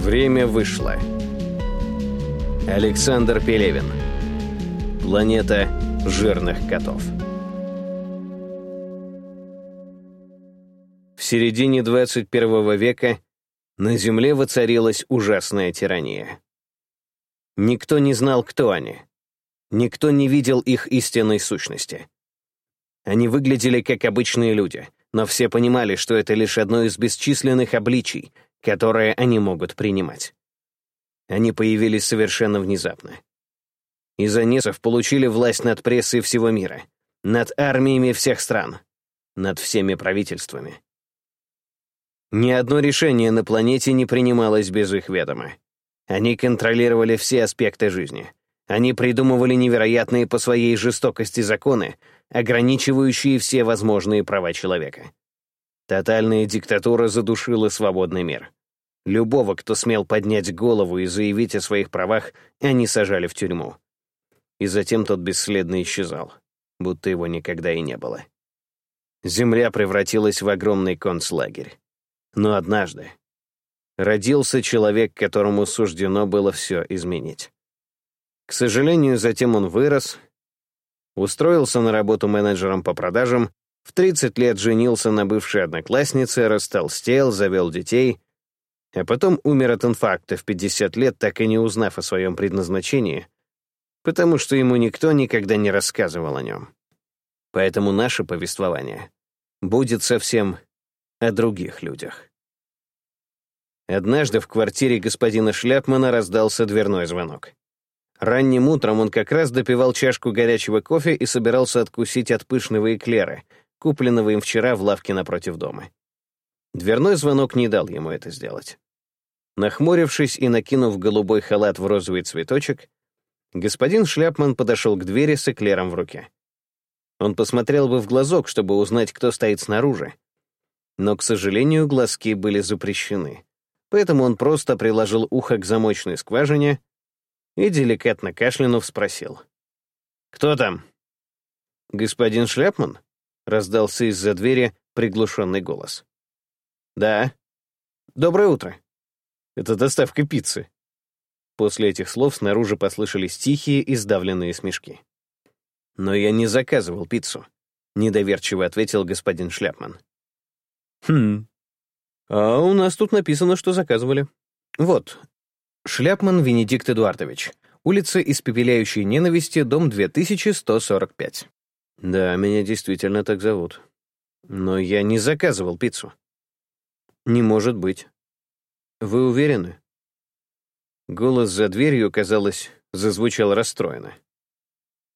Время вышло. Александр Пелевин. Планета жирных котов. В середине 21 века на Земле воцарилась ужасная тирания. Никто не знал, кто они. Никто не видел их истинной сущности. Они выглядели как обычные люди, но все понимали, что это лишь одно из бесчисленных обличий, которые они могут принимать. Они появились совершенно внезапно. Изонесов получили власть над прессой всего мира, над армиями всех стран, над всеми правительствами. Ни одно решение на планете не принималось без их ведома. Они контролировали все аспекты жизни. Они придумывали невероятные по своей жестокости законы, ограничивающие все возможные права человека. Тотальная диктатура задушила свободный мир. Любого, кто смел поднять голову и заявить о своих правах, они сажали в тюрьму. И затем тот бесследно исчезал, будто его никогда и не было. Земля превратилась в огромный концлагерь. Но однажды родился человек, которому суждено было все изменить. К сожалению, затем он вырос, устроился на работу менеджером по продажам в 30 лет женился на бывшей однокласснице, растолстел, завел детей, а потом умер от инфаркта в 50 лет, так и не узнав о своем предназначении, потому что ему никто никогда не рассказывал о нем. Поэтому наше повествование будет совсем о других людях. Однажды в квартире господина Шляпмана раздался дверной звонок. Ранним утром он как раз допивал чашку горячего кофе и собирался откусить от пышного эклера — купленного им вчера в лавке напротив дома. Дверной звонок не дал ему это сделать. Нахмурившись и накинув голубой халат в розовый цветочек, господин Шляпман подошел к двери с эклером в руке. Он посмотрел бы в глазок, чтобы узнать, кто стоит снаружи. Но, к сожалению, глазки были запрещены. Поэтому он просто приложил ухо к замочной скважине и, деликатно кашлянув, спросил. «Кто там?» «Господин Шляпман?» Раздался из-за двери приглушенный голос. «Да. Доброе утро. Это доставка пиццы». После этих слов снаружи послышались тихие и сдавленные смешки. «Но я не заказывал пиццу», — недоверчиво ответил господин Шляпман. «Хм. А у нас тут написано, что заказывали. Вот. Шляпман Венедикт Эдуардович. Улица Испепеляющей ненависти, дом 2145. Да, меня действительно так зовут. Но я не заказывал пиццу. Не может быть. Вы уверены? Голос за дверью, казалось, зазвучал расстроенно.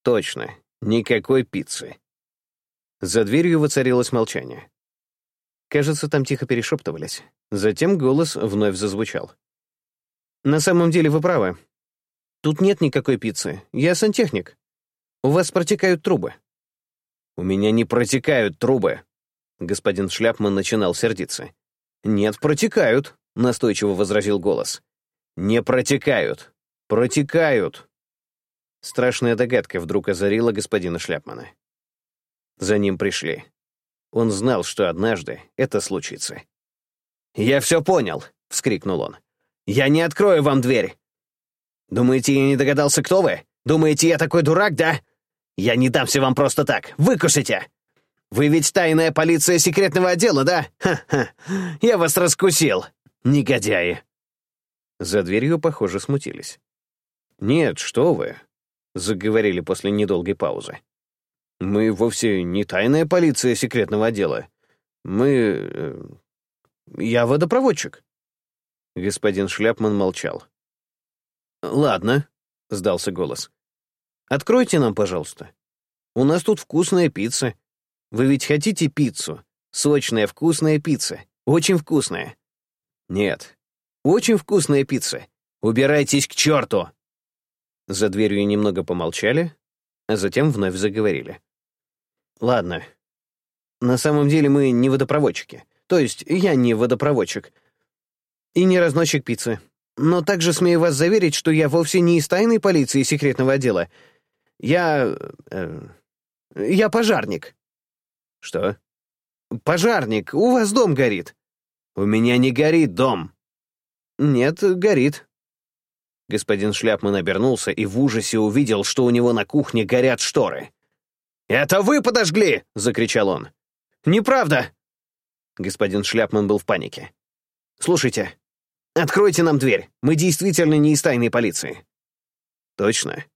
Точно, никакой пиццы. За дверью воцарилось молчание. Кажется, там тихо перешептывались. Затем голос вновь зазвучал. «На самом деле вы правы. Тут нет никакой пиццы. Я сантехник. У вас протекают трубы». «У меня не протекают трубы!» Господин Шляпман начинал сердиться. «Нет, протекают», — настойчиво возразил голос. «Не протекают! Протекают!» Страшная догадка вдруг озарила господина Шляпмана. За ним пришли. Он знал, что однажды это случится. «Я все понял!» — вскрикнул он. «Я не открою вам дверь!» «Думаете, я не догадался, кто вы? Думаете, я такой дурак, да? Я не дамся вам просто так. Выкушите! Вы ведь тайная полиция секретного отдела, да? Ха-ха! Я вас раскусил, негодяи!» За дверью, похоже, смутились. «Нет, что вы!» — заговорили после недолгой паузы. «Мы вовсе не тайная полиция секретного отдела. Мы... Э, я водопроводчик». Господин Шляпман молчал. «Ладно», — сдался голос. Откройте нам, пожалуйста. У нас тут вкусная пицца. Вы ведь хотите пиццу? Сочная, вкусная пицца. Очень вкусная. Нет. Очень вкусная пицца. Убирайтесь к черту!» За дверью немного помолчали, а затем вновь заговорили. «Ладно. На самом деле мы не водопроводчики. То есть я не водопроводчик. И не разносчик пиццы. Но также смею вас заверить, что я вовсе не из тайной полиции секретного отдела, я... Э, я пожарник». «Что?» «Пожарник. У вас дом горит». «У меня не горит дом». «Нет, горит». Господин Шляпман обернулся и в ужасе увидел, что у него на кухне горят шторы. «Это вы подожгли!» — закричал он. «Неправда!» Господин Шляпман был в панике. «Слушайте, откройте нам дверь. Мы действительно не из тайной полиции». «Точно?» —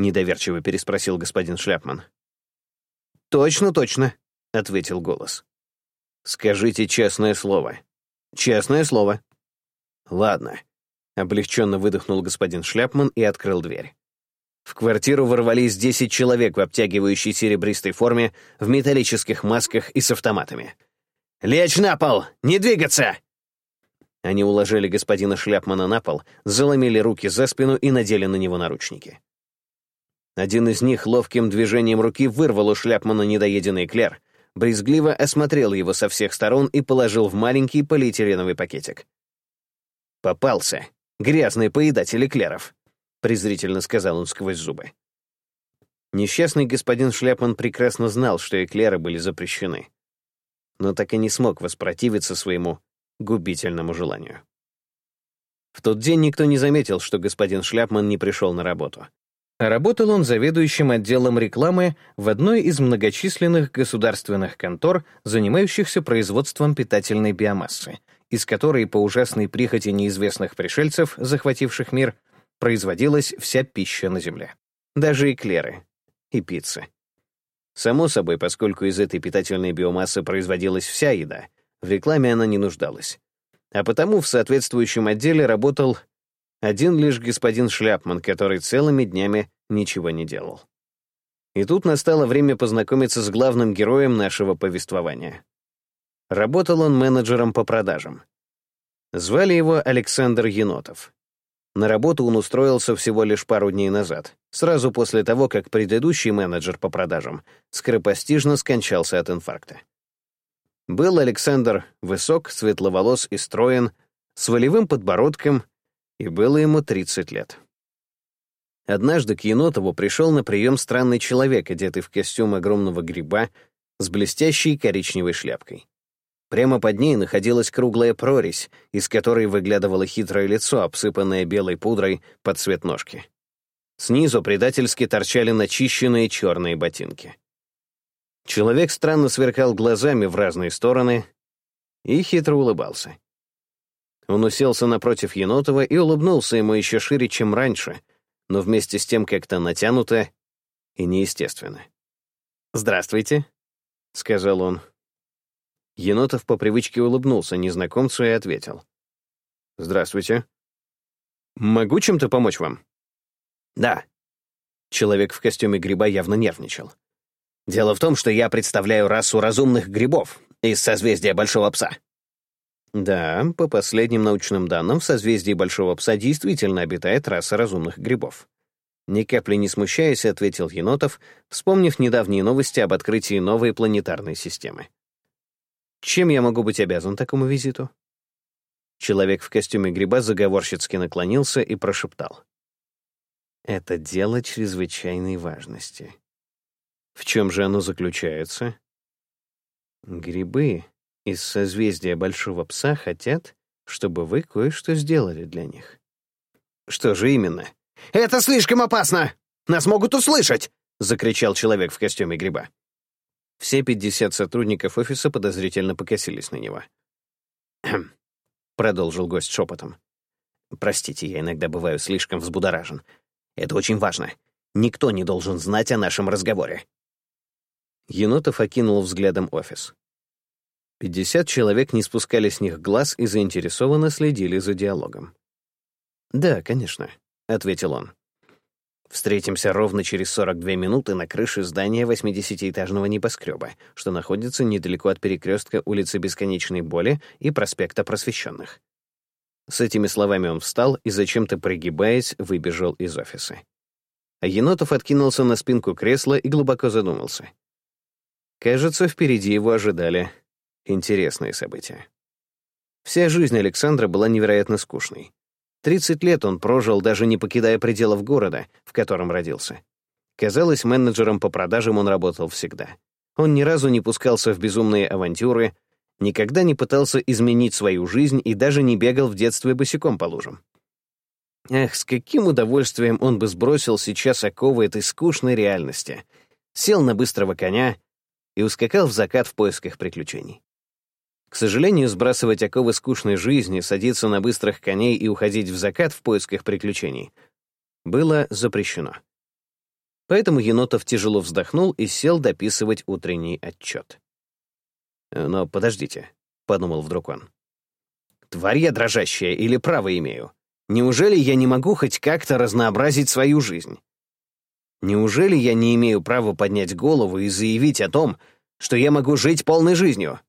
недоверчиво переспросил господин Шляпман. «Точно, точно», — ответил голос. «Скажите честное слово». «Честное слово». «Ладно», — облегченно выдохнул господин Шляпман и открыл дверь. В квартиру ворвались десять человек в обтягивающей серебристой форме, в металлических масках и с автоматами. «Лечь на пол! Не двигаться!» Они уложили господина Шляпмана на пол, заломили руки за спину и надели на него наручники. Один из них ловким движением руки вырвал у Шляпмана недоеденный эклер, брезгливо осмотрел его со всех сторон и положил в маленький полиэтиленовый пакетик. «Попался. Грязный поедатель эклеров», — презрительно сказал он сквозь зубы. Несчастный господин Шляпман прекрасно знал, что эклеры были запрещены, но так и не смог воспротивиться своему губительному желанию. В тот день никто не заметил, что господин Шляпман не пришел на работу. Работал он заведующим отделом рекламы в одной из многочисленных государственных контор, занимающихся производством питательной биомассы, из которой по ужасной прихоти неизвестных пришельцев, захвативших мир, производилась вся пища на Земле. Даже эклеры и пицца. Само собой, поскольку из этой питательной биомассы производилась вся еда, в рекламе она не нуждалась. А потому в соответствующем отделе работал один лишь господин Шляпман, который целыми днями ничего не делал. И тут настало время познакомиться с главным героем нашего повествования. Работал он менеджером по продажам. Звали его Александр Енотов. На работу он устроился всего лишь пару дней назад, сразу после того, как предыдущий менеджер по продажам скоропостижно скончался от инфаркта. Был Александр высок, светловолос и строен, с волевым подбородком и было ему 30 лет. Однажды к Енотову пришел на прием странный человек, одетый в костюм огромного гриба с блестящей коричневой шляпкой. Прямо под ней находилась круглая прорезь, из которой выглядывало хитрое лицо, обсыпанное белой пудрой под цвет ножки. Снизу предательски торчали начищенные черные ботинки. Человек странно сверкал глазами в разные стороны и хитро улыбался. Он уселся напротив Енотова и улыбнулся ему еще шире, чем раньше, но вместе с тем как-то натянуто и неестественно. «Здравствуйте», — сказал он. Енотов по привычке улыбнулся незнакомцу и ответил. «Здравствуйте. Могу чем-то помочь вам?» «Да». Человек в костюме гриба явно нервничал. «Дело в том, что я представляю расу разумных грибов из созвездия Большого Пса. Да, по последним научным данным, в созвездии Большого Пса действительно обитает раса разумных грибов. Ни капли не смущаясь, ответил Енотов, вспомнив недавние новости об открытии новой планетарной системы. «Чем я могу быть обязан такому визиту?» Человек в костюме гриба заговорщицки наклонился и прошептал. «Это дело чрезвычайной важности. В чем же оно заключается?» «Грибы из созвездия Большого Пса хотят, чтобы вы кое-что сделали для них. Что же именно? «Это слишком опасно! Нас могут услышать!» — закричал человек в костюме гриба. Все пятьдесят сотрудников офиса подозрительно покосились на него. «Хм», — продолжил гость шепотом. «Простите, я иногда бываю слишком взбудоражен. Это очень важно. Никто не должен знать о нашем разговоре». Енотов окинул взглядом офис. Пятьдесят человек не спускали с них глаз и заинтересованно следили за диалогом. «Да, конечно», — ответил он. «Встретимся ровно через 42 минуты на крыше здания 80-этажного небоскреба, что находится недалеко от перекрестка улицы Бесконечной Боли и проспекта Просвещенных». С этими словами он встал и, зачем-то пригибаясь, выбежал из офиса. А Енотов откинулся на спинку кресла и глубоко задумался. Кажется, впереди его ожидали Интересные события. Вся жизнь Александра была невероятно скучной. 30 лет он прожил, даже не покидая пределов города, в котором родился. Казалось, менеджером по продажам он работал всегда. Он ни разу не пускался в безумные авантюры, никогда не пытался изменить свою жизнь и даже не бегал в детстве босиком по лужам. Эх, с каким удовольствием он бы сбросил сейчас оковы этой скучной реальности, сел на быстрого коня и ускакал в закат в поисках приключений. К сожалению, сбрасывать оковы скучной жизни, садиться на быстрых коней и уходить в закат в поисках приключений было запрещено. Поэтому Енотов тяжело вздохнул и сел дописывать утренний отчет. «Но подождите», — подумал вдруг он. «Тварь я дрожащая или право имею? Неужели я не могу хоть как-то разнообразить свою жизнь? Неужели я не имею права поднять голову и заявить о том, что я могу жить полной жизнью?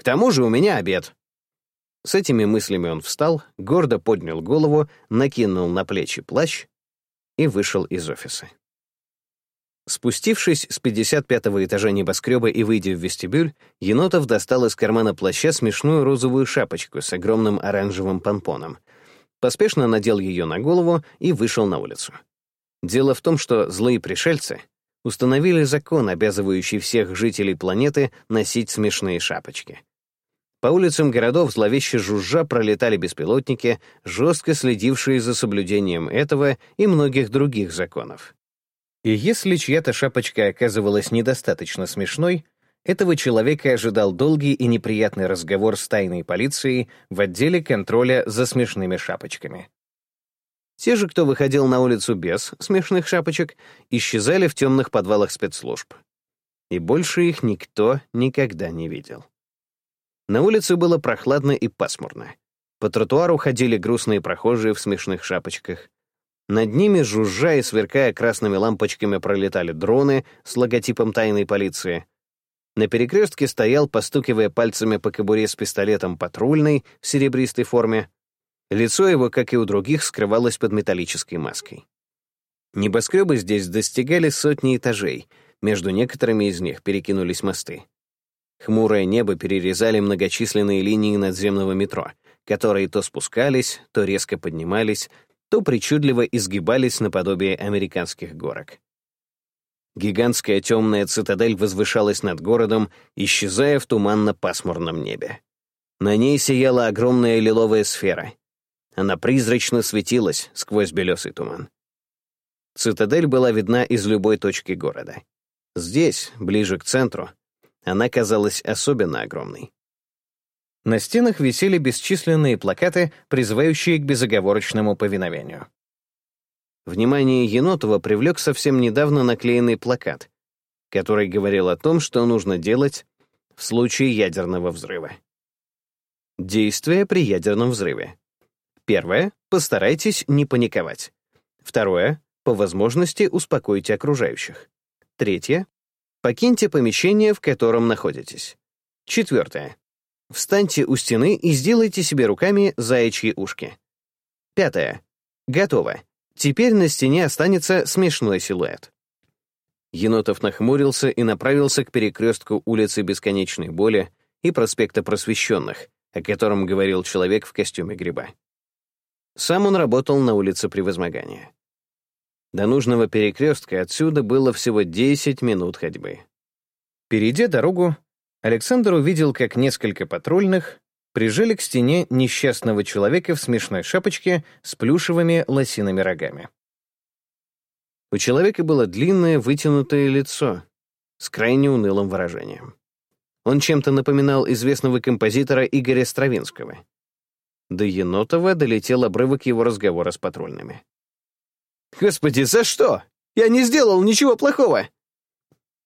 К тому же у меня обед». С этими мыслями он встал, гордо поднял голову, накинул на плечи плащ и вышел из офиса. Спустившись с 55-го этажа небоскреба и выйдя в вестибюль, Енотов достал из кармана плаща смешную розовую шапочку с огромным оранжевым помпоном. Поспешно надел ее на голову и вышел на улицу. Дело в том, что злые пришельцы установили закон, обязывающий всех жителей планеты носить смешные шапочки. По улицам городов зловеще жужжа пролетали беспилотники, жестко следившие за соблюдением этого и многих других законов. И если чья-то шапочка оказывалась недостаточно смешной, этого человека ожидал долгий и неприятный разговор с тайной полицией в отделе контроля за смешными шапочками. Те же, кто выходил на улицу без смешных шапочек, исчезали в темных подвалах спецслужб. И больше их никто никогда не видел. На улице было прохладно и пасмурно. По тротуару ходили грустные прохожие в смешных шапочках. Над ними, жужжа и сверкая красными лампочками, пролетали дроны с логотипом тайной полиции. На перекрестке стоял, постукивая пальцами по кобуре с пистолетом патрульный в серебристой форме. Лицо его, как и у других, скрывалось под металлической маской. Небоскребы здесь достигали сотни этажей, между некоторыми из них перекинулись мосты. Хмурое небо перерезали многочисленные линии надземного метро, которые то спускались, то резко поднимались, то причудливо изгибались наподобие американских горок. Гигантская темная цитадель возвышалась над городом, исчезая в туманно-пасмурном небе. На ней сияла огромная лиловая сфера. Она призрачно светилась сквозь белесый туман. Цитадель была видна из любой точки города. Здесь, ближе к центру, она казалась особенно огромной. На стенах висели бесчисленные плакаты, призывающие к безоговорочному повиновению. Внимание Енотова привлек совсем недавно наклеенный плакат, который говорил о том, что нужно делать в случае ядерного взрыва. Действия при ядерном взрыве. Первое — постарайтесь не паниковать. Второе — по возможности успокойте окружающих. Третье — покиньте помещение, в котором находитесь. Четвертое Встаньте у стены и сделайте себе руками заячьи ушки. Пятое. Готово. Теперь на стене останется смешной силуэт. Енотов нахмурился и направился к перекрестку улицы Бесконечной Боли и проспекта Просвещенных, о котором говорил человек в костюме гриба. Сам он работал на улице Превозмогания. До нужного перекрестка отсюда было всего 10 минут ходьбы. Перейдя дорогу, Александр увидел, как несколько патрульных прижали к стене несчастного человека в смешной шапочке с плюшевыми лосиными рогами. У человека было длинное вытянутое лицо с крайне унылым выражением. Он чем-то напоминал известного композитора Игоря Стравинского. До Енотова долетел обрывок его разговора с патрульными. «Господи, за что? Я не сделал ничего плохого!»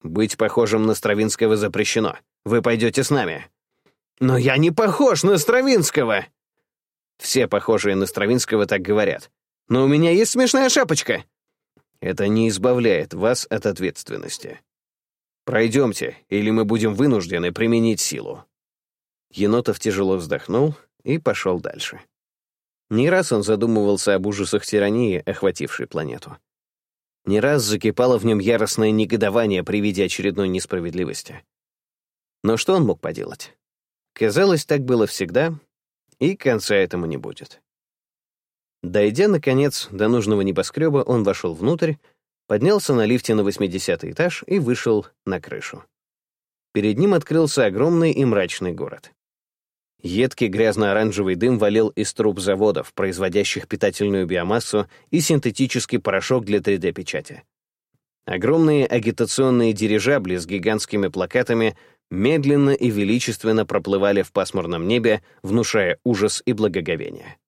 «Быть похожим на Стравинского запрещено. Вы пойдете с нами». «Но я не похож на Стравинского!» Все похожие на Стравинского так говорят. «Но у меня есть смешная шапочка!» Это не избавляет вас от ответственности. Пройдемте, или мы будем вынуждены применить силу. Енотов тяжело вздохнул и пошел дальше. Не раз он задумывался об ужасах тирании, охватившей планету. Не раз закипало в нем яростное негодование при виде очередной несправедливости. Но что он мог поделать? Казалось, так было всегда, и конца этому не будет. Дойдя, наконец, до нужного небоскреба, он вошел внутрь, поднялся на лифте на 80 этаж и вышел на крышу. перед ним открылся огромный и мрачный город. Едкий грязно-оранжевый дым валил из труб заводов, производящих питательную биомассу и синтетический порошок для 3D-печати. Огромные агитационные дирижабли с гигантскими плакатами медленно и величественно проплывали в пасмурном небе, внушая ужас и благоговение.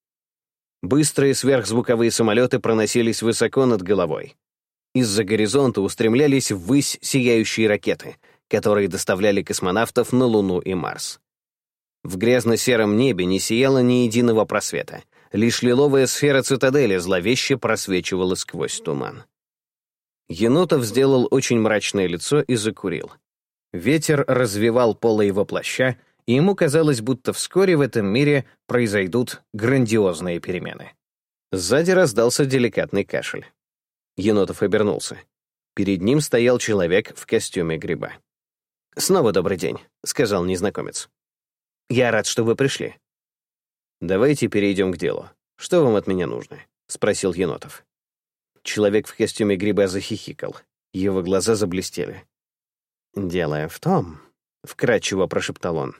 Быстрые сверхзвуковые самолеты проносились высоко над головой. Из-за горизонта устремлялись ввысь сияющие ракеты, которые доставляли космонавтов на Луну и Марс. В грязно-сером небе не сияло ни единого просвета. Лишь лиловая сфера цитадели зловеще просвечивала сквозь туман. Енотов сделал очень мрачное лицо и закурил. Ветер развивал полы его плаща, и ему казалось, будто вскоре в этом мире произойдут грандиозные перемены. Сзади раздался деликатный кашель. Енотов обернулся. Перед ним стоял человек в костюме гриба. «Снова добрый день», — сказал незнакомец. Я рад, что вы пришли. Давайте перейдем к делу. Что вам от меня нужно? Спросил Енотов. Человек в костюме гриба захихикал. Его глаза заблестели. «Дело в том», — вкратчиво прошептал он,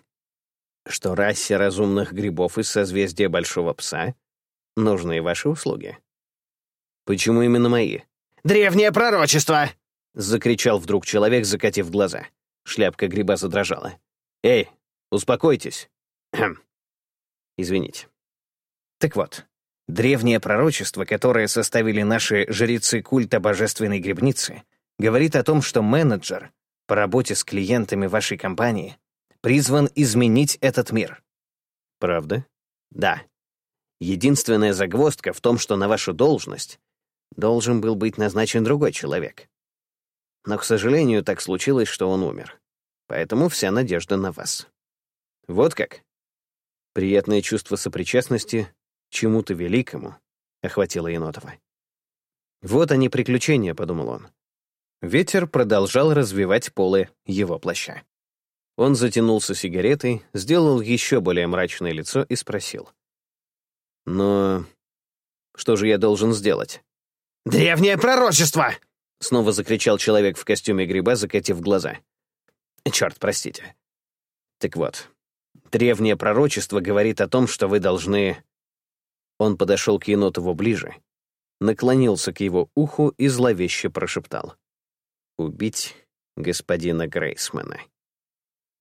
«что расе разумных грибов из созвездия Большого Пса нужны ваши услуги». «Почему именно мои?» «Древнее пророчество!» — закричал вдруг человек, закатив глаза. Шляпка гриба задрожала. «Эй, Успокойтесь. Извините. Так вот, древнее пророчество, которое составили наши жрецы культа божественной грибницы, говорит о том, что менеджер по работе с клиентами вашей компании призван изменить этот мир. Правда? Да. Единственная загвоздка в том, что на вашу должность должен был быть назначен другой человек. Но, к сожалению, так случилось, что он умер. Поэтому вся надежда на вас. Вот как. Приятное чувство сопричастности чему-то великому охватило Енотова. «Вот они приключения», — подумал он. Ветер продолжал развивать полы его плаща. Он затянулся сигаретой, сделал еще более мрачное лицо и спросил. «Но что же я должен сделать?» «Древнее пророчество!» — снова закричал человек в костюме гриба, закатив глаза. «Черт, простите. Так вот, Древнее пророчество говорит о том, что вы должны...» Он подошел к Енотову ближе, наклонился к его уху и зловеще прошептал. «Убить господина Грейсмана».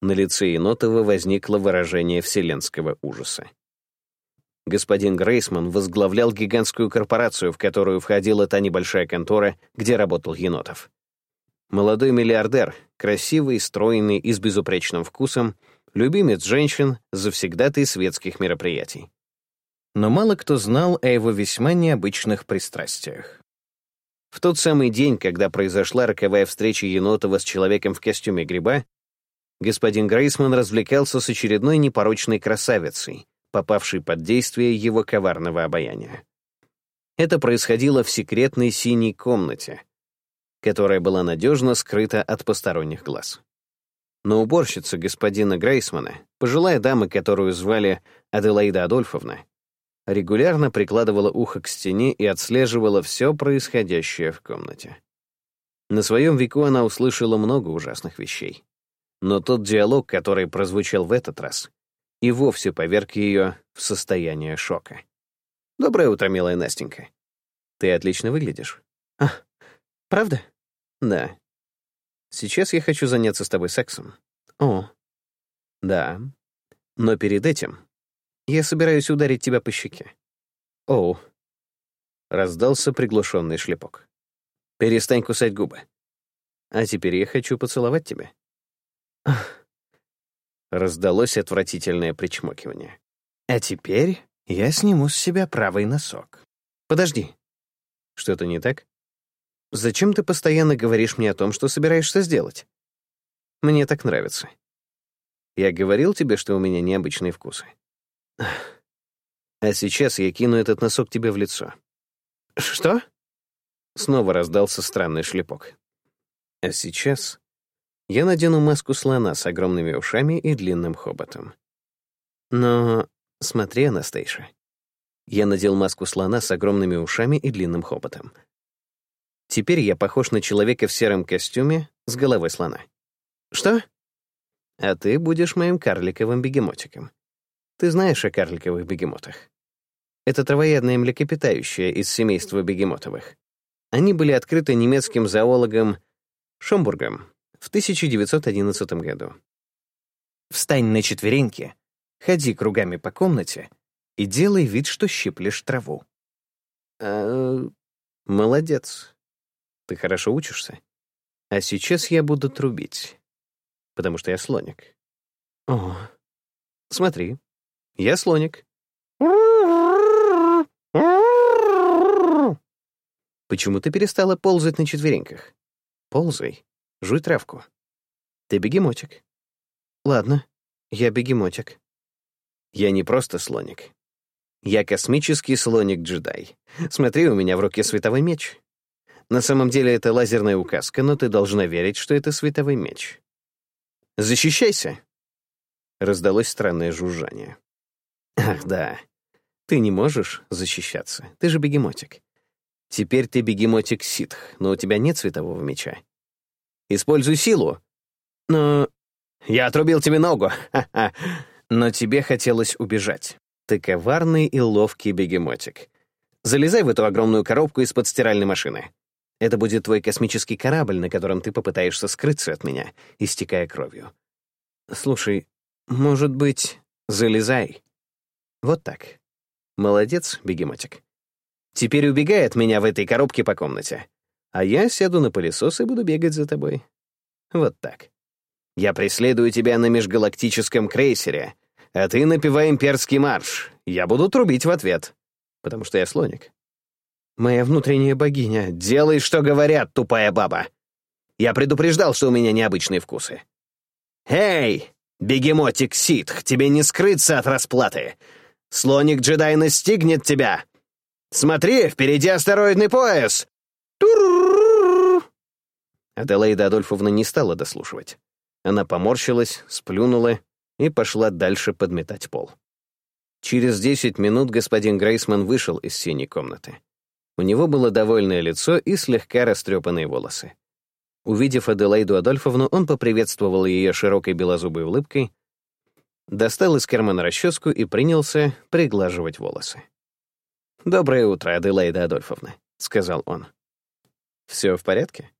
На лице Енотова возникло выражение вселенского ужаса. Господин Грейсман возглавлял гигантскую корпорацию, в которую входила та небольшая контора, где работал Енотов. Молодой миллиардер, красивый, стройный и с безупречным вкусом — любимец женщин, завсегдатый светских мероприятий. Но мало кто знал о его весьма необычных пристрастиях. В тот самый день, когда произошла роковая встреча Енотова с человеком в костюме гриба, господин Грейсман развлекался с очередной непорочной красавицей, попавшей под действие его коварного обаяния. Это происходило в секретной синей комнате, которая была надежно скрыта от посторонних глаз. Но уборщица господина Грейсмана, пожилая дама, которую звали Аделаида Адольфовна, регулярно прикладывала ухо к стене и отслеживала все происходящее в комнате. На своем веку она услышала много ужасных вещей. Но тот диалог, который прозвучал в этот раз, и вовсе поверг ее в состояние шока. «Доброе утро, милая Настенька. Ты отлично выглядишь». «А, правда?» «Да. Сейчас я хочу заняться с тобой сексом. О. Да. Но перед этим я собираюсь ударить тебя по щеке. О. Раздался приглушенный шлепок. Перестань кусать губы. А теперь я хочу поцеловать тебя. Раздалось отвратительное причмокивание. А теперь я сниму с себя правый носок. Подожди. Что-то не так? Зачем ты постоянно говоришь мне о том, что собираешься сделать? Мне так нравится. Я говорил тебе, что у меня необычные вкусы. А сейчас я кину этот носок тебе в лицо. Что? Снова раздался странный шлепок. А сейчас я надену маску слона с огромными ушами и длинным хоботом. Но смотри, Анастейша. Я надел маску слона с огромными ушами и длинным хоботом. Теперь я похож на человека в сером костюме с головой слона. Что? а ты будешь моим карликовым бегемотиком. Ты знаешь о карликовых бегемотах? Это травоядные млекопитающие из семейства бегемотовых. Они были открыты немецким зоологом Шомбургом в 1911 году. Встань на четвереньки, ходи кругами по комнате и делай вид, что щиплешь траву. А, молодец. Ты хорошо учишься. А сейчас я буду трубить, потому что я слоник. О, смотри, я слоник. Почему ты перестала ползать на четвереньках? Ползай, жуй травку. Ты бегемотик. Ладно, я бегемотик. Я не просто слоник. Я космический слоник-джедай. Смотри, у меня в руке световой меч. На самом деле это лазерная указка, но ты должна верить, что это световой меч. Защищайся!» Раздалось странное жужжание. «Ах, да. Ты не можешь защищаться. Ты же бегемотик. Теперь ты бегемотик ситх, но у тебя нет светового меча. Используй силу. Но... Я отрубил тебе ногу. Но тебе хотелось убежать. Ты коварный и ловкий бегемотик. Залезай в эту огромную коробку из-под стиральной машины. Это будет твой космический корабль, на котором ты попытаешься скрыться от меня, истекая кровью. Слушай, может быть, залезай? Вот так. Молодец, бегемотик. Теперь убегай от меня в этой коробке по комнате. А я сяду на пылесос и буду бегать за тобой. Вот так. Я преследую тебя на межгалактическом крейсере, а ты напевай имперский марш. Я буду трубить в ответ, потому что я слоник. Моя внутренняя богиня, делай, что говорят, тупая баба. Я предупреждал, что у меня необычные вкусы. Эй, бегемотик ситх, тебе не скрыться от расплаты. Слоник-джедай настигнет тебя. Смотри, впереди астероидный пояс. Аделаида Адольфовна не стала дослушивать. Она поморщилась, сплюнула и пошла дальше подметать пол. Через десять минут господин Грейсман вышел из синей комнаты. У него было довольное лицо и слегка растрепанные волосы. Увидев Аделаиду Адольфовну, он поприветствовал ее широкой белозубой улыбкой, достал из кармана расческу и принялся приглаживать волосы. «Доброе утро, Аделаида Адольфовна», — сказал он. «Все в порядке?»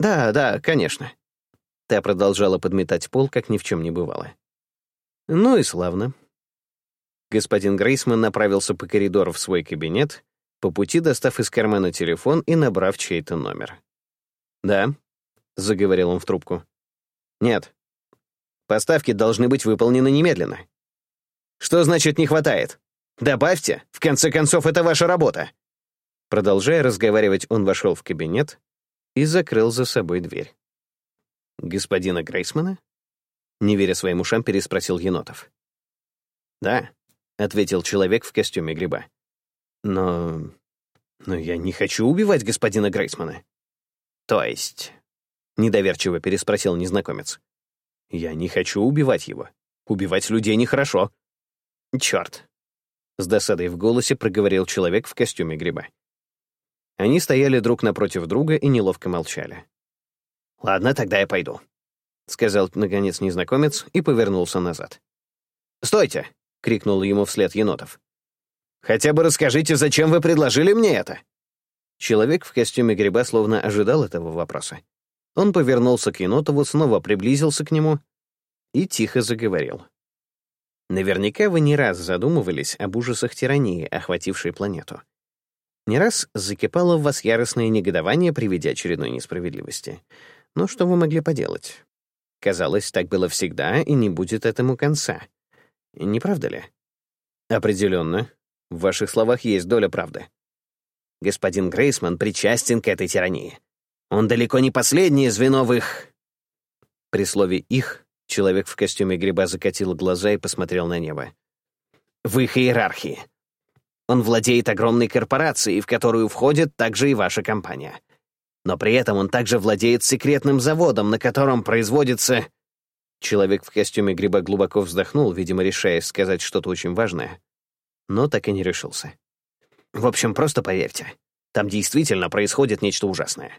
«Да, да, конечно». Та продолжала подметать пол, как ни в чем не бывало. «Ну и славно». Господин Грейсман направился по коридору в свой кабинет, по пути достав из кармана телефон и набрав чей-то номер. «Да», — заговорил он в трубку. «Нет. Поставки должны быть выполнены немедленно». «Что значит «не хватает»? Добавьте, в конце концов, это ваша работа». Продолжая разговаривать, он вошел в кабинет и закрыл за собой дверь. «Господина Грейсмана?» Не веря своим ушам, переспросил Енотов. «Да», — ответил человек в костюме гриба. Но... но я не хочу убивать господина Грейсмана. То есть... Недоверчиво переспросил незнакомец. Я не хочу убивать его. Убивать людей нехорошо. Черт. С досадой в голосе проговорил человек в костюме гриба. Они стояли друг напротив друга и неловко молчали. «Ладно, тогда я пойду», — сказал, наконец, незнакомец и повернулся назад. «Стойте!» — крикнул ему вслед Енотов. Хотя бы расскажите, зачем вы предложили мне это?» Человек в костюме гриба словно ожидал этого вопроса. Он повернулся к Енотову, снова приблизился к нему и тихо заговорил. Наверняка вы не раз задумывались об ужасах тирании, охватившей планету. Не раз закипало в вас яростное негодование при виде очередной несправедливости. Но что вы могли поделать? Казалось, так было всегда, и не будет этому конца. Не правда ли? Определенно, в ваших словах есть доля правды. Господин Грейсман причастен к этой тирании. Он далеко не последнее звено в их... При слове «их» человек в костюме гриба закатил глаза и посмотрел на небо. В их иерархии. Он владеет огромной корпорацией, в которую входит также и ваша компания. Но при этом он также владеет секретным заводом, на котором производится... Человек в костюме гриба глубоко вздохнул, видимо, решаясь сказать что-то очень важное но так и не решился. В общем, просто поверьте, там действительно происходит нечто ужасное.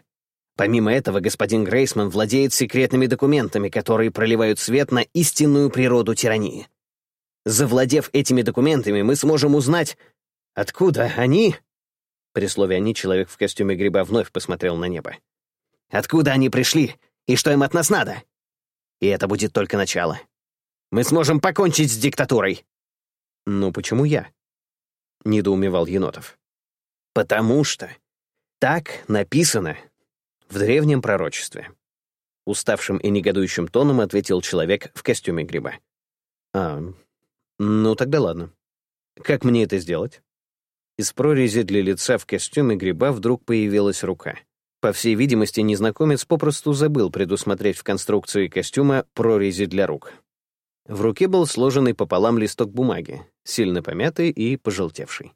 Помимо этого, господин Грейсман владеет секретными документами, которые проливают свет на истинную природу тирании. Завладев этими документами, мы сможем узнать, откуда они...» При слове «они» человек в костюме гриба вновь посмотрел на небо. «Откуда они пришли и что им от нас надо?» И это будет только начало. Мы сможем покончить с диктатурой. «Ну почему я?» — недоумевал Енотов. «Потому что так написано в древнем пророчестве». Уставшим и негодующим тоном ответил человек в костюме гриба. «А, ну тогда ладно. Как мне это сделать?» Из прорези для лица в костюме гриба вдруг появилась рука. По всей видимости, незнакомец попросту забыл предусмотреть в конструкции костюма прорези для рук. В руке был сложенный пополам листок бумаги, сильно помятый и пожелтевший.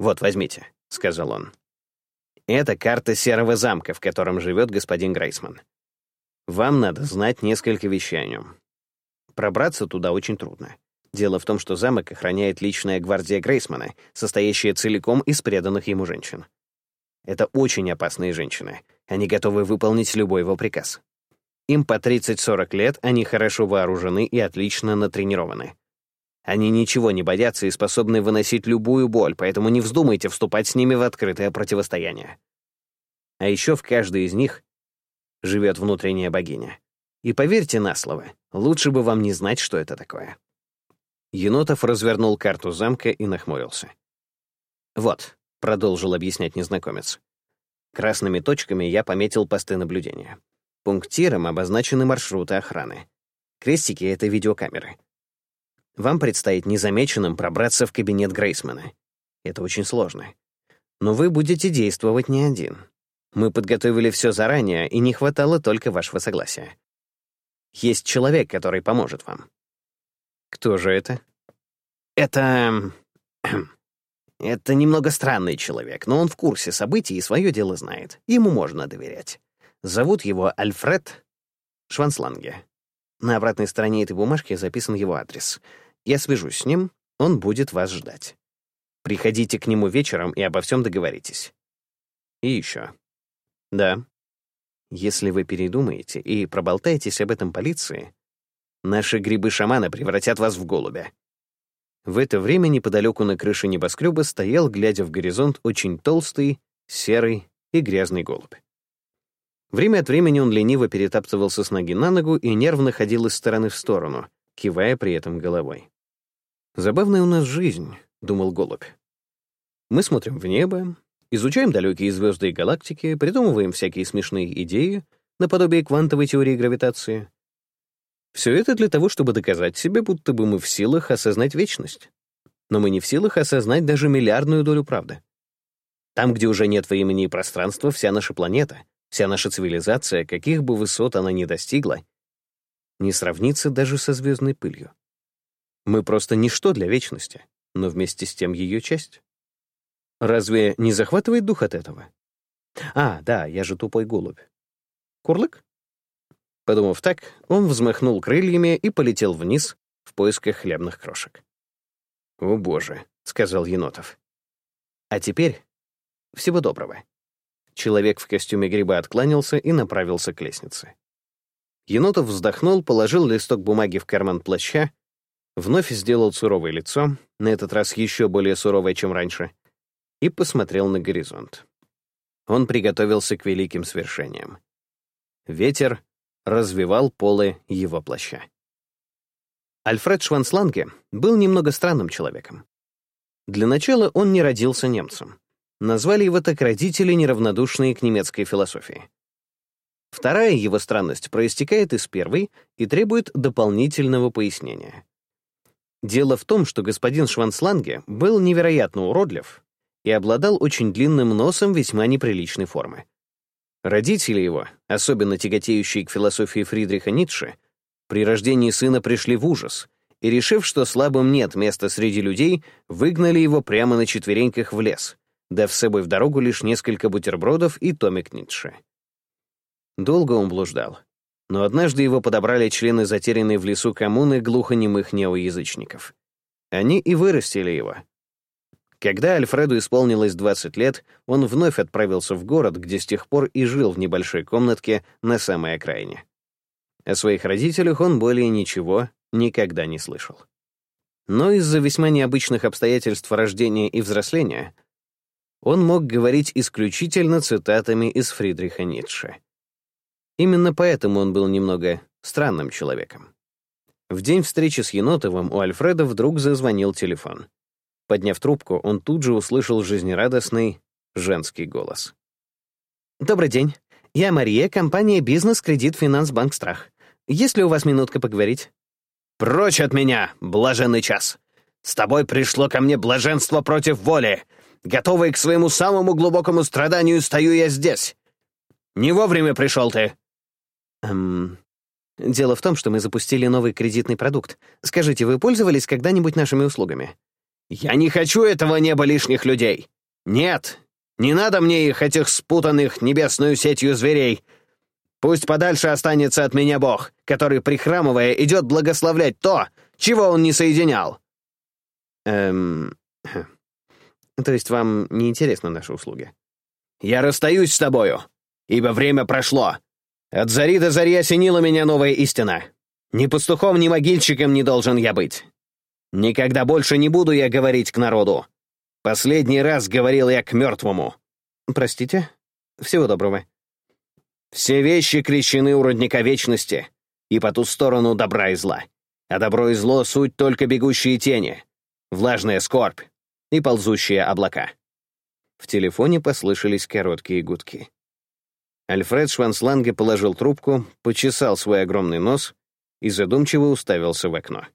«Вот, возьмите», — сказал он. «Это карта серого замка, в котором живет господин Грейсман. Вам надо знать несколько вещей о нем. Пробраться туда очень трудно. Дело в том, что замок охраняет личная гвардия Грейсмана, состоящая целиком из преданных ему женщин. Это очень опасные женщины. Они готовы выполнить любой его приказ. Им по 30-40 лет, они хорошо вооружены и отлично натренированы. Они ничего не боятся и способны выносить любую боль, поэтому не вздумайте вступать с ними в открытое противостояние. А еще в каждой из них живет внутренняя богиня. И поверьте на слово, лучше бы вам не знать, что это такое. Енотов развернул карту замка и нахмурился. «Вот», — продолжил объяснять незнакомец. «Красными точками я пометил посты наблюдения. Пунктиром обозначены маршруты охраны. Крестики — это видеокамеры. Вам предстоит незамеченным пробраться в кабинет Грейсмана. Это очень сложно. Но вы будете действовать не один. Мы подготовили все заранее, и не хватало только вашего согласия. Есть человек, который поможет вам. Кто же это? Это... Это немного странный человек, но он в курсе событий и свое дело знает. Ему можно доверять. Зовут его Альфред Швансланге. На обратной стороне этой бумажки записан его адрес. Я свяжусь с ним, он будет вас ждать. Приходите к нему вечером и обо всем договоритесь. И еще. Да. Если вы передумаете и проболтаетесь об этом полиции, наши грибы-шамана превратят вас в голубя. В это время неподалеку на крыше небоскреба стоял, глядя в горизонт, очень толстый, серый и грязный голубь. Время от времени он лениво перетаптывался с ноги на ногу и нервно ходил из стороны в сторону, кивая при этом головой. «Забавная у нас жизнь», — думал голубь. «Мы смотрим в небо, изучаем далекие звезды и галактики, придумываем всякие смешные идеи, наподобие квантовой теории гравитации. Все это для того, чтобы доказать себе, будто бы мы в силах осознать вечность. Но мы не в силах осознать даже миллиардную долю правды. Там, где уже нет времени и пространства, вся наша планета — Вся наша цивилизация, каких бы высот она ни достигла, не сравнится даже со звездной пылью. Мы просто ничто для вечности, но вместе с тем ее часть. Разве не захватывает дух от этого? А, да, я же тупой голубь. Курлык? Подумав так, он взмахнул крыльями и полетел вниз в поисках хлебных крошек. «О, боже», — сказал Енотов. «А теперь всего доброго». Человек в костюме гриба откланялся и направился к лестнице. Енотов вздохнул, положил листок бумаги в карман плаща, вновь сделал суровое лицо, на этот раз еще более суровое, чем раньше, и посмотрел на горизонт. Он приготовился к великим свершениям. Ветер развивал полы его плаща. Альфред Швансланге был немного странным человеком. Для начала он не родился немцем. Назвали его так родители, неравнодушные к немецкой философии. Вторая его странность проистекает из первой и требует дополнительного пояснения. Дело в том, что господин Швансланге был невероятно уродлив и обладал очень длинным носом весьма неприличной формы. Родители его, особенно тяготеющие к философии Фридриха Ницше, при рождении сына пришли в ужас и, решив, что слабым нет места среди людей, выгнали его прямо на четвереньках в лес — дав с собой в дорогу лишь несколько бутербродов и томик Ницше. Долго он блуждал, но однажды его подобрали члены затерянной в лесу коммуны глухонемых неоязычников. Они и вырастили его. Когда Альфреду исполнилось 20 лет, он вновь отправился в город, где с тех пор и жил в небольшой комнатке на самой окраине. О своих родителях он более ничего никогда не слышал. Но из-за весьма необычных обстоятельств рождения и взросления он мог говорить исключительно цитатами из Фридриха Ницше. Именно поэтому он был немного странным человеком. В день встречи с Енотовым у Альфреда вдруг зазвонил телефон. Подняв трубку, он тут же услышал жизнерадостный женский голос. «Добрый день. Я Мария, компания «Бизнес Кредит Финанс Банк Страх». Есть ли у вас минутка поговорить?» «Прочь от меня, блаженный час! С тобой пришло ко мне блаженство против воли. Готовый к своему самому глубокому страданию стою я здесь. Не вовремя пришел ты». «Эм, Дело в том, что мы запустили новый кредитный продукт. Скажите, вы пользовались когда-нибудь нашими услугами? Я не хочу этого неба лишних людей. Нет, не надо мне их, этих спутанных небесную сетью зверей. Пусть подальше останется от меня Бог, который, прихрамывая, идет благословлять то, чего он не соединял. Эм... То есть вам не интересны наши услуги? Я расстаюсь с тобою, ибо время прошло, от зари до зари осенила меня новая истина. Ни пастухом, ни могильщиком не должен я быть. Никогда больше не буду я говорить к народу. Последний раз говорил я к мертвому. Простите? Всего доброго. Все вещи крещены у родника вечности и по ту сторону добра и зла. А добро и зло — суть только бегущие тени, влажная скорбь и ползущие облака. В телефоне послышались короткие гудки. Альфред Швансланге положил трубку, почесал свой огромный нос и задумчиво уставился в окно.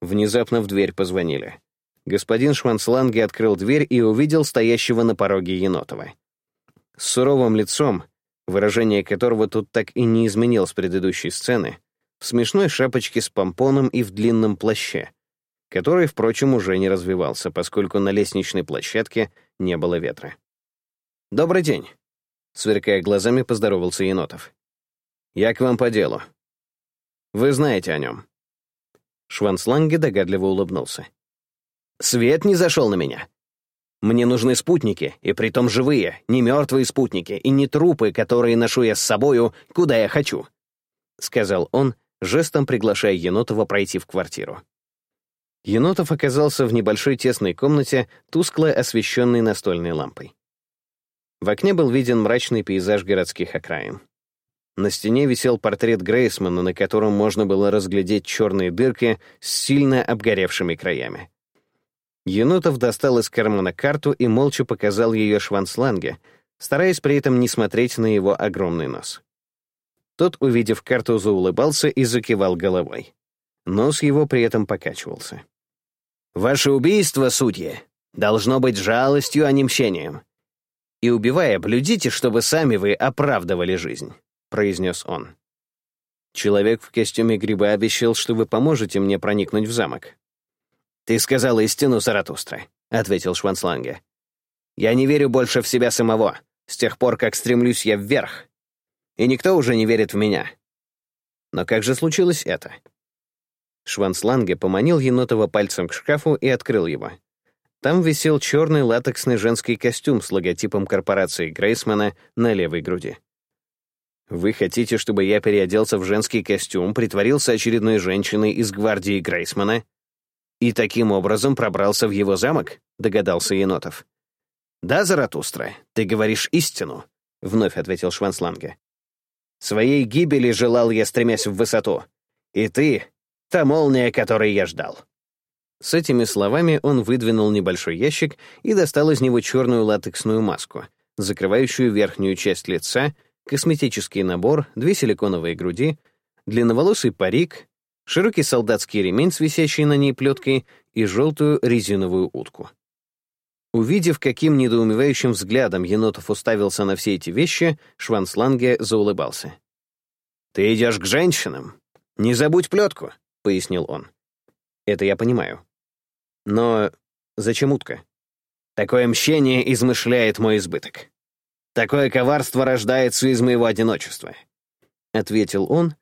Внезапно в дверь позвонили. Господин Швансланге открыл дверь и увидел стоящего на пороге Енотова. С суровым лицом, выражение которого тут так и не изменил с предыдущей сцены, в смешной шапочке с помпоном и в длинном плаще, который, впрочем, уже не развивался, поскольку на лестничной площадке не было ветра. «Добрый день», Сверкая глазами, поздоровался Енотов. «Я к вам по делу. Вы знаете о нем». Швансланге догадливо улыбнулся. «Свет не зашел на меня. Мне нужны спутники, и притом живые, не мертвые спутники, и не трупы, которые ношу я с собою, куда я хочу», — сказал он, жестом приглашая Енотова пройти в квартиру. Енотов оказался в небольшой тесной комнате, тускло освещенной настольной лампой. В окне был виден мрачный пейзаж городских окраин. На стене висел портрет Грейсмана, на котором можно было разглядеть черные дырки с сильно обгоревшими краями. Енотов достал из кармана карту и молча показал ее Швансланге, стараясь при этом не смотреть на его огромный нос. Тот, увидев карту, заулыбался и закивал головой. Нос его при этом покачивался. «Ваше убийство, судьи, должно быть жалостью, а не мщением и, убивая, блюдите, чтобы сами вы оправдывали жизнь», — произнес он. Человек в костюме гриба обещал, что вы поможете мне проникнуть в замок. «Ты сказал истину, Заратустра», — ответил Швансланге. «Я не верю больше в себя самого, с тех пор, как стремлюсь я вверх. И никто уже не верит в меня. Но как же случилось это?» Швансланге поманил Енотова пальцем к шкафу и открыл его. Там висел черный латексный женский костюм с логотипом корпорации Грейсмана на левой груди. «Вы хотите, чтобы я переоделся в женский костюм, притворился очередной женщиной из гвардии Грейсмана и таким образом пробрался в его замок?» — догадался Енотов. «Да, Заратустра, ты говоришь истину», — вновь ответил Швансланге. «Своей гибели желал я, стремясь в высоту. И ты — та молния, которой я ждал». С этими словами он выдвинул небольшой ящик и достал из него черную латексную маску, закрывающую верхнюю часть лица, косметический набор, две силиконовые груди, длинноволосый парик, широкий солдатский ремень с висящей на ней плеткой и желтую резиновую утку. Увидев, каким недоумевающим взглядом Енотов уставился на все эти вещи, Швансланге заулыбался. «Ты идешь к женщинам? Не забудь плетку», — пояснил он. «Это я понимаю. Но зачем утка? Такое мщение измышляет мой избыток. Такое коварство рождается из моего одиночества. Ответил он,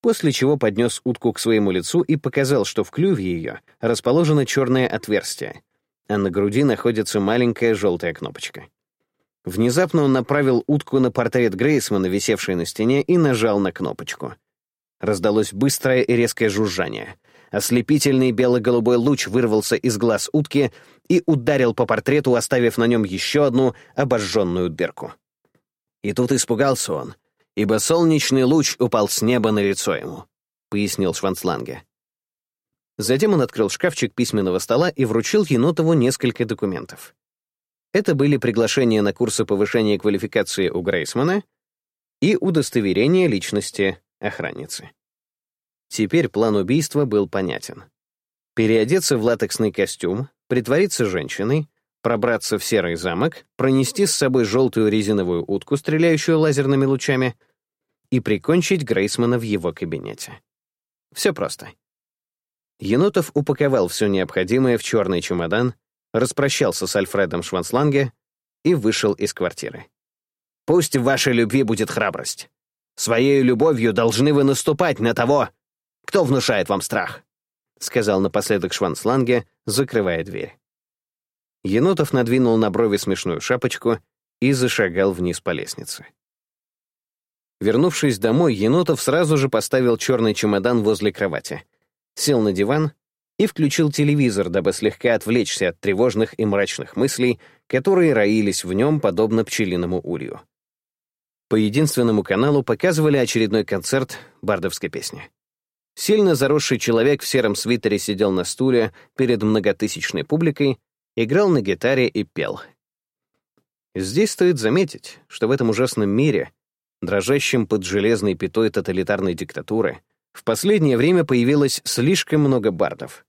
после чего поднес утку к своему лицу и показал, что в клюве ее расположено черное отверстие, а на груди находится маленькая желтая кнопочка. Внезапно он направил утку на портрет Грейсмана, висевший на стене, и нажал на кнопочку. Раздалось быстрое и резкое жужжание. Ослепительный бело-голубой луч вырвался из глаз утки и ударил по портрету, оставив на нем еще одну обожженную дырку. И тут испугался он, ибо солнечный луч упал с неба на лицо ему, — пояснил Шванцланге. Затем он открыл шкафчик письменного стола и вручил Енотову несколько документов. Это были приглашения на курсы повышения квалификации у Грейсмана и удостоверение личности охранницы. Теперь план убийства был понятен. Переодеться в латексный костюм, притвориться женщиной, пробраться в серый замок, пронести с собой желтую резиновую утку, стреляющую лазерными лучами, и прикончить Грейсмана в его кабинете. Все просто. Енотов упаковал все необходимое в черный чемодан, распрощался с Альфредом Швансланге и вышел из квартиры. «Пусть в вашей любви будет храбрость. Своей любовью должны вы наступать на того, кто внушает вам страх», сказал напоследок Швансланге, закрывая дверь. Енотов надвинул на брови смешную шапочку и зашагал вниз по лестнице. Вернувшись домой, Енотов сразу же поставил черный чемодан возле кровати, сел на диван и включил телевизор, дабы слегка отвлечься от тревожных и мрачных мыслей, которые роились в нем, подобно пчелиному улью. По единственному каналу показывали очередной концерт бардовской песни. Сильно заросший человек в сером свитере сидел на стуле перед многотысячной публикой, играл на гитаре и пел. Здесь стоит заметить, что в этом ужасном мире, дрожащем под железной пятой тоталитарной диктатуры, в последнее время появилось слишком много бардов.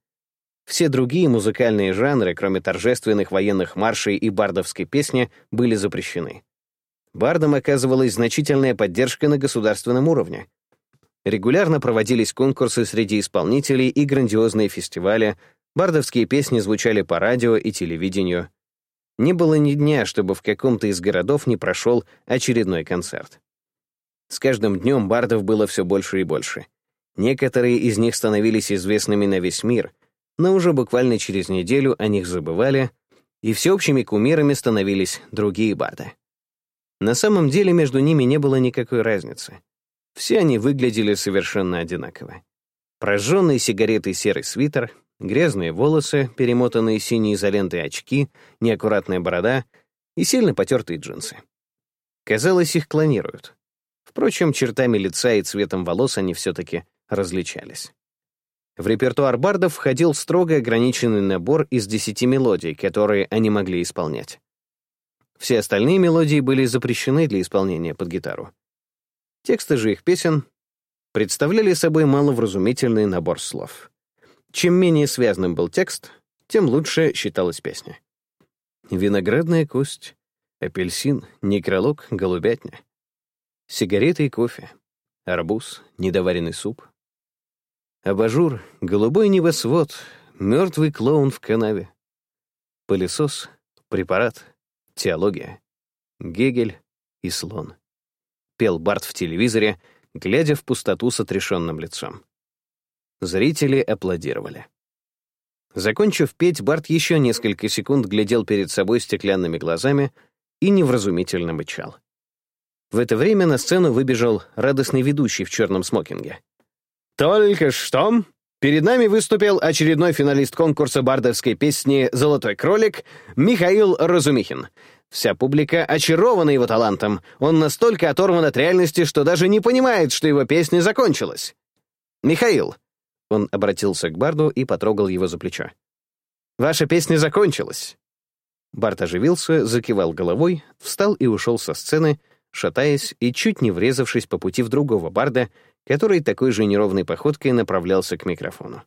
Все другие музыкальные жанры, кроме торжественных военных маршей и бардовской песни, были запрещены. Бардам оказывалась значительная поддержка на государственном уровне. Регулярно проводились конкурсы среди исполнителей и грандиозные фестивали, бардовские песни звучали по радио и телевидению. Не было ни дня, чтобы в каком-то из городов не прошел очередной концерт. С каждым днем бардов было все больше и больше. Некоторые из них становились известными на весь мир, но уже буквально через неделю о них забывали, и всеобщими кумирами становились другие барды. На самом деле между ними не было никакой разницы. Все они выглядели совершенно одинаково. Прожженный сигаретой серый свитер, грязные волосы, перемотанные синей изолентой очки, неаккуратная борода и сильно потертые джинсы. Казалось, их клонируют. Впрочем, чертами лица и цветом волос они все-таки различались. В репертуар бардов входил строго ограниченный набор из десяти мелодий, которые они могли исполнять. Все остальные мелодии были запрещены для исполнения под гитару. Тексты же их песен представляли собой маловразумительный набор слов. Чем менее связанным был текст, тем лучше считалась песня. Виноградная кость, апельсин, некролог, голубятня, сигареты и кофе, арбуз, недоваренный суп, Абажур, голубой небосвод, мертвый клоун в канаве. Пылесос, препарат, теология, Гегель и слон. Пел Барт в телевизоре, глядя в пустоту с отрешенным лицом. Зрители аплодировали. Закончив петь, Барт еще несколько секунд глядел перед собой стеклянными глазами и невразумительно мычал. В это время на сцену выбежал радостный ведущий в черном смокинге. Только что перед нами выступил очередной финалист конкурса бардовской песни «Золотой кролик» Михаил Разумихин. Вся публика очарована его талантом. Он настолько оторван от реальности, что даже не понимает, что его песня закончилась. «Михаил», — он обратился к Барду и потрогал его за плечо. «Ваша песня закончилась». Барт оживился, закивал головой, встал и ушел со сцены, шатаясь и чуть не врезавшись по пути в другого барда, который такой же неровной походкой направлялся к микрофону.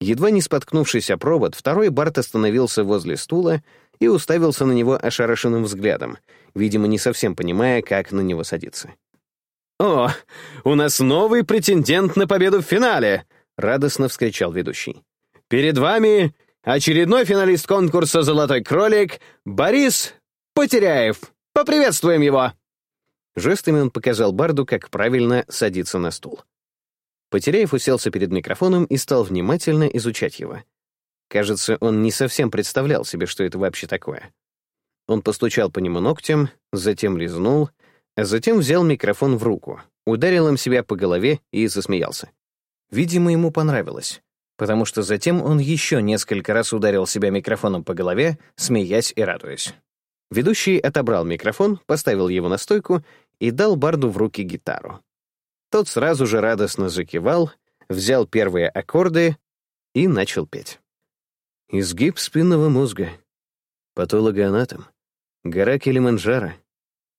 Едва не споткнувшись о провод, второй Барт остановился возле стула и уставился на него ошарашенным взглядом, видимо, не совсем понимая, как на него садиться. «О, у нас новый претендент на победу в финале!» — радостно вскричал ведущий. «Перед вами очередной финалист конкурса «Золотой кролик» Борис Потеряев. Поприветствуем его!» Жестами он показал Барду, как правильно садиться на стул. Потеряев уселся перед микрофоном и стал внимательно изучать его. Кажется, он не совсем представлял себе, что это вообще такое. Он постучал по нему ногтем, затем лизнул, а затем взял микрофон в руку, ударил им себя по голове и засмеялся. Видимо, ему понравилось, потому что затем он еще несколько раз ударил себя микрофоном по голове, смеясь и радуясь. Ведущий отобрал микрофон, поставил его на стойку и дал Барду в руки гитару. Тот сразу же радостно закивал, взял первые аккорды и начал петь. Изгиб спинного мозга, патологоанатом, гора Килиманджаро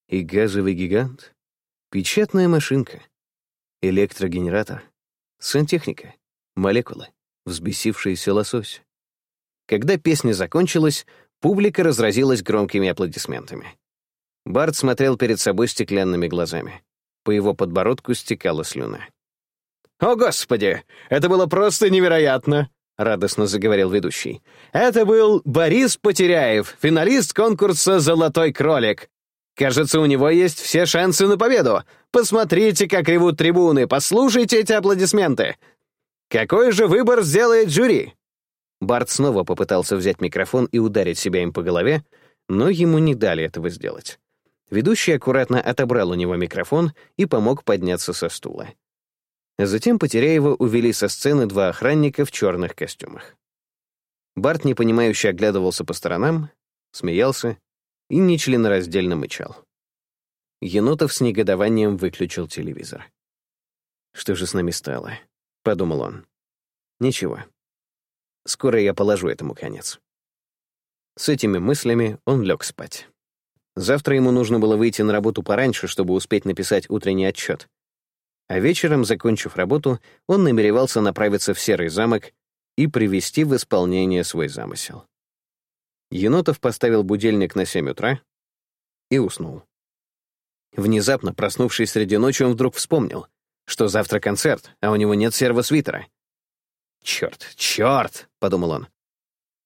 и газовый гигант, печатная машинка, электрогенератор, сантехника, молекулы, взбесившийся лосось. Когда песня закончилась, публика разразилась громкими аплодисментами. Барт смотрел перед собой стеклянными глазами. По его подбородку стекала слюна. «О, Господи! Это было просто невероятно!» — радостно заговорил ведущий. «Это был Борис Потеряев, финалист конкурса «Золотой кролик». Кажется, у него есть все шансы на победу. Посмотрите, как ревут трибуны, послушайте эти аплодисменты. Какой же выбор сделает жюри?» Барт снова попытался взять микрофон и ударить себя им по голове, но ему не дали этого сделать. Ведущий аккуратно отобрал у него микрофон и помог подняться со стула. Затем Потеряева увели со сцены два охранника в черных костюмах. Барт непонимающе оглядывался по сторонам, смеялся и нечленораздельно мычал. Енотов с негодованием выключил телевизор. «Что же с нами стало?» — подумал он. «Ничего. Скоро я положу этому конец». С этими мыслями он лег спать. Завтра ему нужно было выйти на работу пораньше, чтобы успеть написать утренний отчет. А вечером, закончив работу, он намеревался направиться в Серый замок и привести в исполнение свой замысел. Енотов поставил будильник на 7 утра и уснул. Внезапно, проснувшись среди ночи, он вдруг вспомнил, что завтра концерт, а у него нет сервосвитера. «Черт, черт!» — подумал он.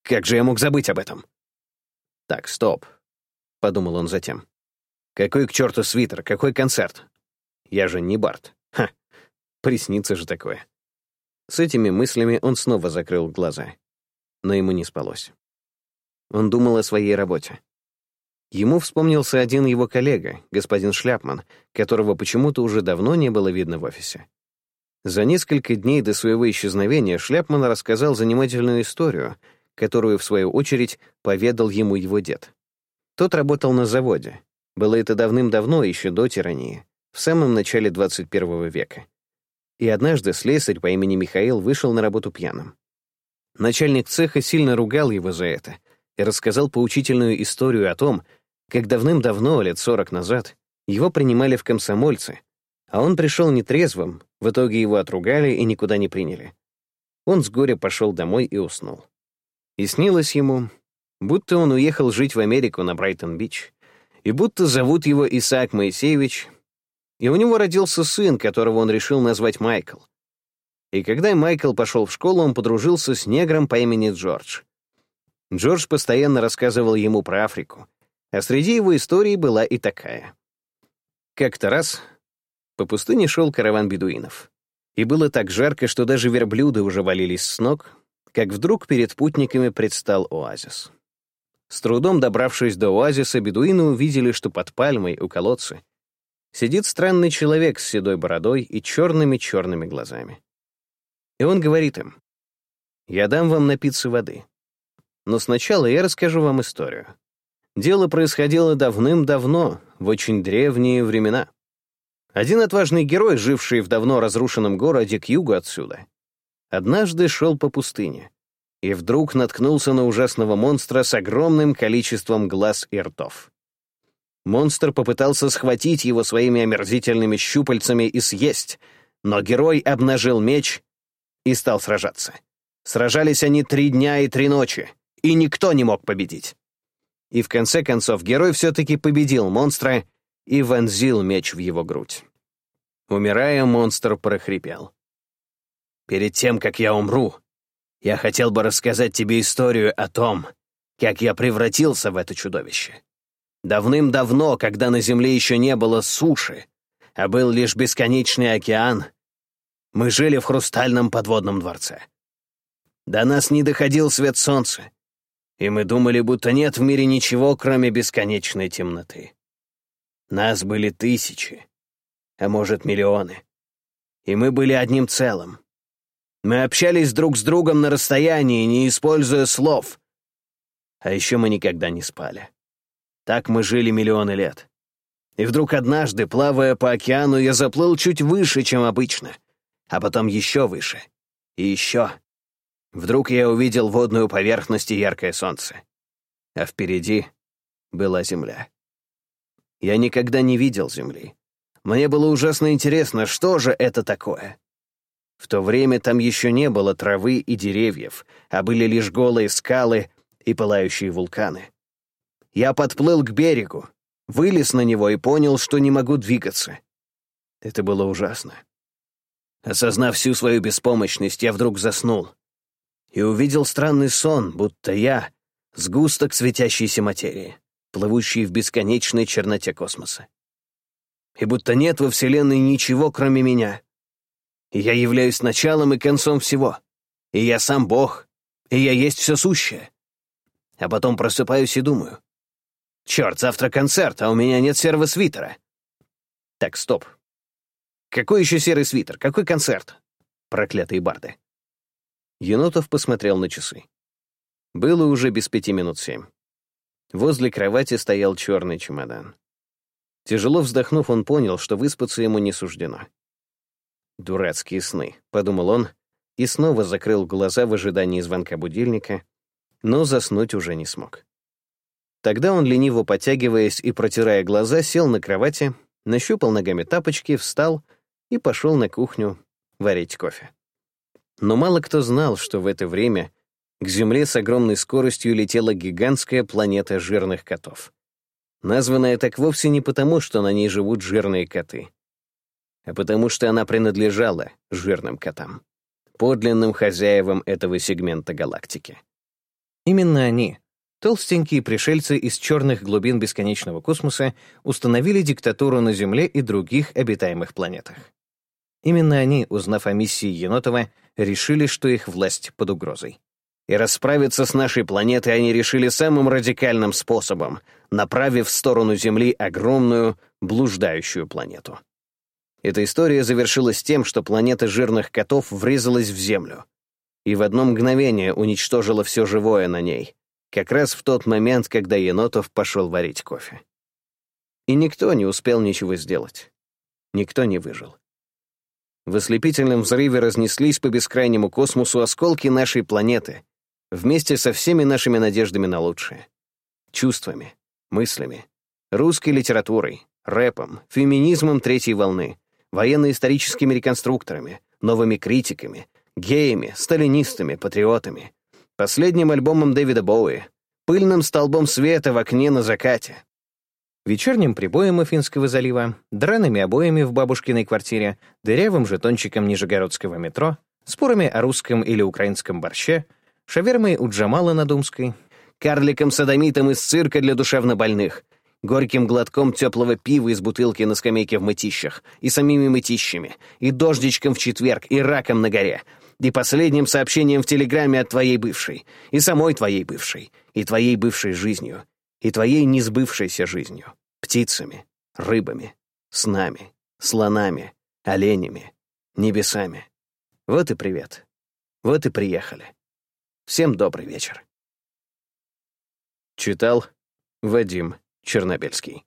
«Как же я мог забыть об этом?» «Так, стоп. — подумал он затем. «Какой к черту свитер? Какой концерт? Я же не Барт. Ха! Приснится же такое». С этими мыслями он снова закрыл глаза. Но ему не спалось. Он думал о своей работе. Ему вспомнился один его коллега, господин Шляпман, которого почему-то уже давно не было видно в офисе. За несколько дней до своего исчезновения Шляпман рассказал занимательную историю, которую, в свою очередь, поведал ему его дед. Тот работал на заводе. Было это давным-давно, еще до тирании, в самом начале 21 века. И однажды слесарь по имени Михаил вышел на работу пьяным. Начальник цеха сильно ругал его за это и рассказал поучительную историю о том, как давным-давно, лет сорок назад, его принимали в комсомольцы, а он пришел нетрезвым, в итоге его отругали и никуда не приняли. Он с горя пошел домой и уснул. И снилось ему, будто он уехал жить в Америку на Брайтон-Бич, и будто зовут его Исаак Моисеевич, и у него родился сын, которого он решил назвать Майкл. И когда Майкл пошел в школу, он подружился с негром по имени Джордж. Джордж постоянно рассказывал ему про Африку, а среди его историй была и такая. Как-то раз по пустыне шел караван бедуинов. И было так жарко, что даже верблюды уже валились с ног, как вдруг перед путниками предстал оазис. С трудом добравшись до оазиса, бедуины увидели, что под пальмой у колодца сидит странный человек с седой бородой и черными-черными глазами. И он говорит им, «Я дам вам напиться воды. Но сначала я расскажу вам историю. Дело происходило давным-давно, в очень древние времена. Один отважный герой, живший в давно разрушенном городе к югу отсюда, однажды шел по пустыне, и вдруг наткнулся на ужасного монстра с огромным количеством глаз и ртов. Монстр попытался схватить его своими омерзительными щупальцами и съесть, но герой обнажил меч и стал сражаться. Сражались они три дня и три ночи, и никто не мог победить. И в конце концов герой все-таки победил монстра и вонзил меч в его грудь. Умирая, монстр прохрипел. «Перед тем, как я умру, я хотел бы рассказать тебе историю о том, как я превратился в это чудовище. Давным-давно, когда на Земле еще не было суши, а был лишь бесконечный океан, мы жили в хрустальном подводном дворце. До нас не доходил свет солнца, и мы думали, будто нет в мире ничего, кроме бесконечной темноты. Нас были тысячи, а может, миллионы. И мы были одним целым. Мы общались друг с другом на расстоянии, не используя слов. А еще мы никогда не спали. Так мы жили миллионы лет. И вдруг однажды, плавая по океану, я заплыл чуть выше, чем обычно, а потом еще выше. И еще. Вдруг я увидел водную поверхность и яркое солнце. А впереди была земля. Я никогда не видел земли. Мне было ужасно интересно, что же это такое. В то время там еще не было травы и деревьев, а были лишь голые скалы и пылающие вулканы. Я подплыл к берегу, вылез на него и понял, что не могу двигаться. Это было ужасно. Осознав всю свою беспомощность, я вдруг заснул и увидел странный сон, будто я — сгусток светящейся материи, плывущий в бесконечной черноте космоса. И будто нет во Вселенной ничего, кроме меня. Я являюсь началом и концом всего. И я сам Бог, и я есть все сущее. А потом просыпаюсь и думаю. Черт, завтра концерт, а у меня нет серого свитера. Так, стоп. Какой еще серый свитер? Какой концерт? Проклятые барды. Енотов посмотрел на часы. Было уже без пяти минут семь. Возле кровати стоял черный чемодан. Тяжело вздохнув, он понял, что выспаться ему не суждено. «Дурацкие сны», — подумал он, и снова закрыл глаза в ожидании звонка будильника, но заснуть уже не смог. Тогда он, лениво потягиваясь и протирая глаза, сел на кровати, нащупал ногами тапочки, встал и пошел на кухню варить кофе. Но мало кто знал, что в это время к Земле с огромной скоростью летела гигантская планета жирных котов. Названная так вовсе не потому, что на ней живут жирные коты, а потому что она принадлежала жирным котам, подлинным хозяевам этого сегмента галактики. Именно они, толстенькие пришельцы из черных глубин бесконечного космоса, установили диктатуру на Земле и других обитаемых планетах. Именно они, узнав о миссии Енотова, решили, что их власть под угрозой. И расправиться с нашей планетой они решили самым радикальным способом, направив в сторону Земли огромную, блуждающую планету. Эта история завершилась тем, что планета жирных котов врезалась в Землю и в одно мгновение уничтожила все живое на ней, как раз в тот момент, когда Енотов пошел варить кофе. И никто не успел ничего сделать. Никто не выжил. В ослепительном взрыве разнеслись по бескрайнему космосу осколки нашей планеты, вместе со всеми нашими надеждами на лучшее. Чувствами, мыслями, русской литературой, рэпом, феминизмом третьей волны, военно-историческими реконструкторами, новыми критиками, геями, сталинистами, патриотами, последним альбомом Дэвида Боуи, пыльным столбом света в окне на закате, вечерним прибоем Афинского залива, драными обоями в бабушкиной квартире, дырявым жетончиком Нижегородского метро, спорами о русском или украинском борще, шавермой у Джамала на Думской, карликом-садомитом из цирка для душевнобольных, горьким глотком теплого пива из бутылки на скамейке в мытищах, и самими мытищами, и дождичком в четверг, и раком на горе, и последним сообщением в телеграме от твоей бывшей, и самой твоей бывшей, и твоей бывшей жизнью, и твоей несбывшейся жизнью, птицами, рыбами, снами, слонами, оленями, небесами. Вот и привет. Вот и приехали. Всем добрый вечер. Читал Вадим Чернобельский.